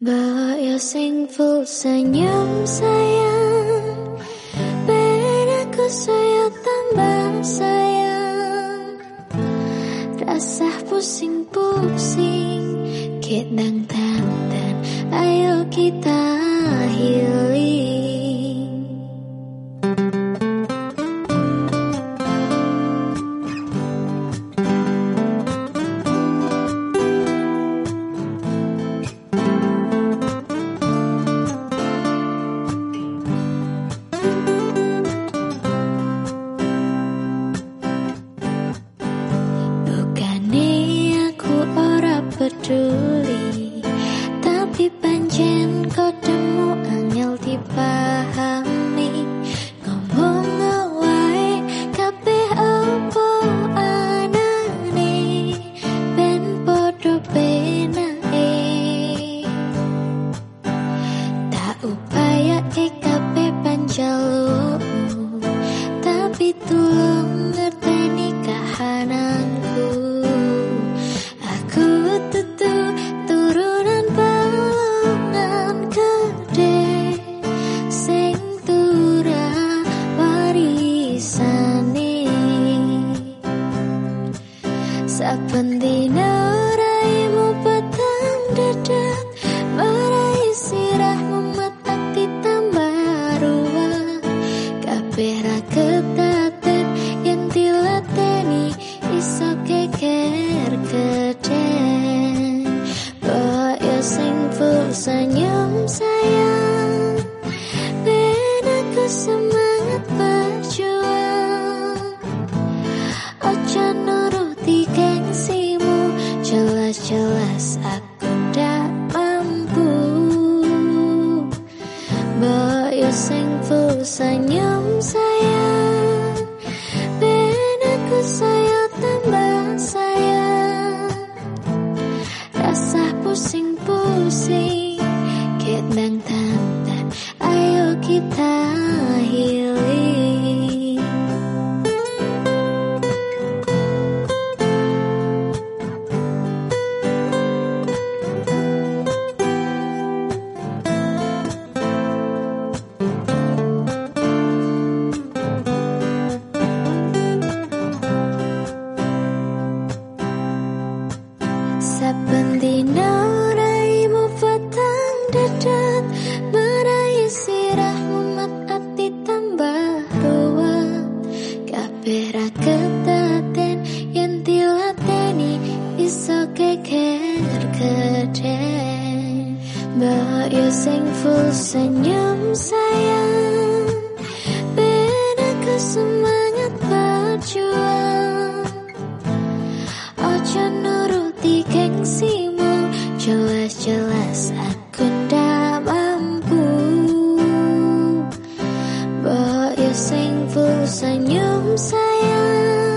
Mbak ya sing full senyum sayang. Ben aku saya tambah sayang. Rasa pusing-pusing Ketang tantan Ayo kita healing know. Jelas-jelas aku tak mampu. Bayo sing full senyum sayang. Ben aku saya tambah sayang. Rasa pusing-pusing Saben dina raimu petang dadat Merai sirahmu mat ati tambah ruwet. Kabeh ra ketaten yen dilateni iso keker keden Mbak yo sing full senyum sayang Mbak ya sing full senyum sayang Ben